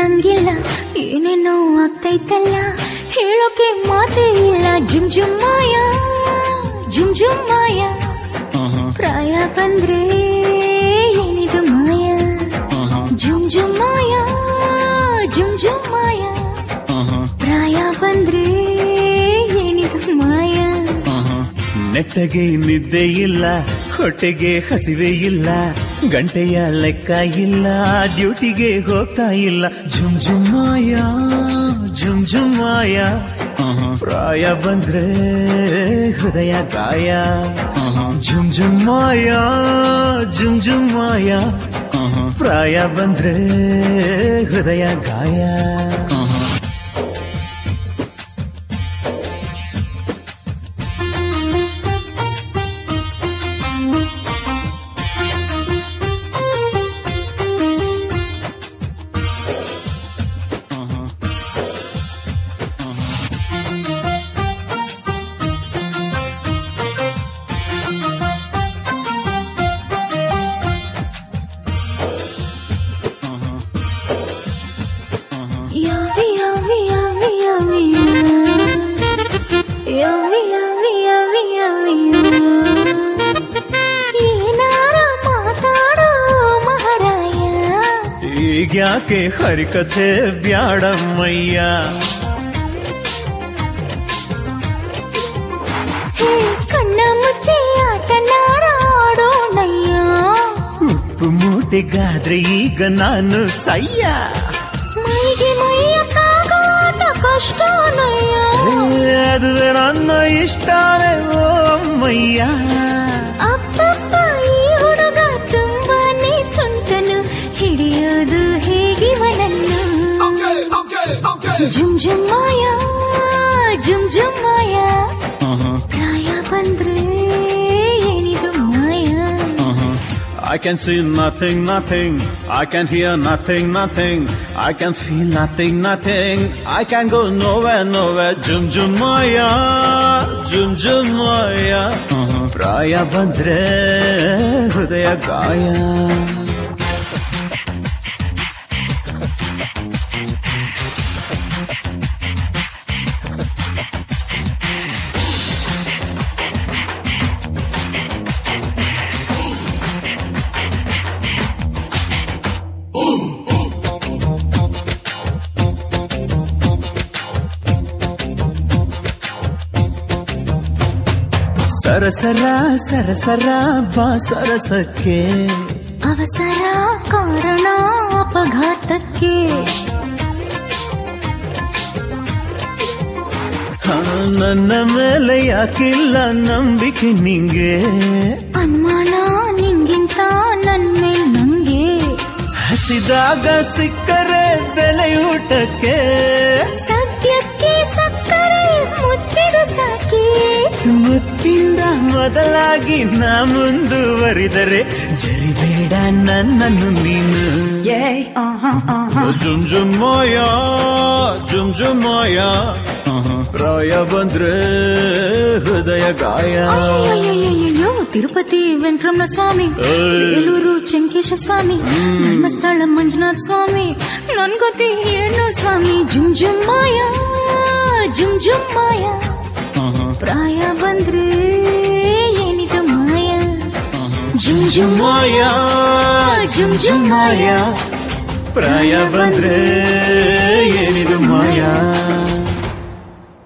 ನಿಲ್ಲಂಗಿಲ್ಲ ಏನೇನೋ ಆಗ್ತೈತಲ್ಲ. ಹೇಳೋಕೆ ಮಾತೇ ಇಲ್ಲ ಜುಮ್ ಜುಮ್ ಮಾಯ ಜುಮ್ ಜುಮ್ ಮಾಯ ಪ್ರಾಯ ಬಂದ್ರೆ ಏನಿದು ಮಾಯ? ಜುಮ್ ಜುಮ್ ಮಾಯ ಜುಮ್ ಜುಮ್ ಮಾಯ ಪ್ರಾಯ ಬಂದ್ರೆ ಏನಿದು ಮಾಯ? ನೆಟ್ಟಗೆ ನಿದ್ದೆ ಇಲ್ಲ ಹೊಟ್ಟೆಗೆ ಹಸಿವೆ ಇಲ್ಲ, ಗಂಟೆಯ ಲೆಕ್ಕ ಇಲ್ಲ, ಡ್ಯೂಟಿಗೆ ಹೋಗ್ತಾ ಇಲ್ಲ. ಝುಮ್ ಝುಮ್ಮಾಯ ಝುಮ್ ಝುಮ್ಮಾಯ ಪ್ರಾಯ ಬಂದ್ರೆ ಹೃದಯ ಗಾಯ. ಝುಮ್ ಝುಮ್ಮಾಯ ಝುಮ್ ಝುಮ್ಮಾಯ ಪ್ರಾಯ ಬಂದ್ರೆ ಹೃದಯ ಗಾಯ. ಈಗ್ಯಾಕೆ ಹರಿಕಥೆ ಬ್ಯಾಡಮ್ಮಯ್ಯ ಹೇ ಕಣ್ಣ ಮುಚ್ಚಿ ಆಟನಾಡೋಣಯ್ಯ ಉಪ್ಪು ಮೂಟೆಗಾದ್ರೆ ಈಗ ನಾನು ಸಯ್ಯ ಮೈಗೆ ಮೈಯಕ್ಕಾಗೋಟ ಕಷ್ಟನಯ್ಯ ಏ, ಅದುವೇ ನನ್ನ ಇಷ್ಟಾನೆ ಓ ಅಮ್ಮಯ್ಯ ಜುಮ್ ಜುಮ್ ಮಾಯ ಜುಮ್ ಜುಮ್ ಮಾಯ ಪ್ರಾಯ ಬಂದ್ರೆ ಏನಿದು ಮಾಯ I can see nothing, nothing. I can hear nothing, nothing. I can feel nothing, nothing. I can go nowhere, nowhere. Jum jum maya, jum jum maya. ಪ್ರಾಯ ಬಂದ್ರೆ ಹೃದಯ ಗಾಯ ಸರಸರ ಸರಸರ ಬಾ ಸರಸಕ್ಕೆ ಅವಸರ ಕಾರಣ ಅಪಘಾತಕ್ಕೆ ಹಾ, ನನ್ನ ಮೇಲೆ ಯಾಕಿಲ್ಲ ನಂಬಿಕೆ ನಿಂಗೆ ಅನುಮಾನ ನಿಂಗಿಂತ ನನ್ ಮೇಲ್ ನಂಗೆ ಹಸಿದಾಗ ಸಿಕ್ಕರೆ ಬೆಲೆಯೂಟಕ್ಕೆ ಸದ್ಯಕ್ಕೆ ಮುತ್ತಿಂದ ಮೊದಲಾಗಿ ನಾ ಮುಂದುವರಿದರೆ ಜರಿಬೇಡ ನನ್ನನ್ನು ನೀನು. ಜುಮ್ ಜುಮ್ ಮಾಯ ಜುಮ್ ಜುಮ್ ಮಾಯ. ಪ್ರಾಯ ಬಂದ್ರೆ ಹೃದಯ ಗಾಯ. ತಿರುಪತಿ ವೆಂಕಟರಮಣ ಸ್ವಾಮಿ. ಬೇಲೂರು ಚೆಂಕೇಶ್ವರ ಸ್ವಾಮಿ ಧರ್ಮಸ್ಥಳ ಮಂಜುನಾಥ ಸ್ವಾಮಿ ನನ್ ಗೊತ್ತಿ ಏನು ಸ್ವಾಮಿ ಜುಮ್ ಜುಮ್ Джунджу моя, Джунджу моя, Проя в Андрея, не думая.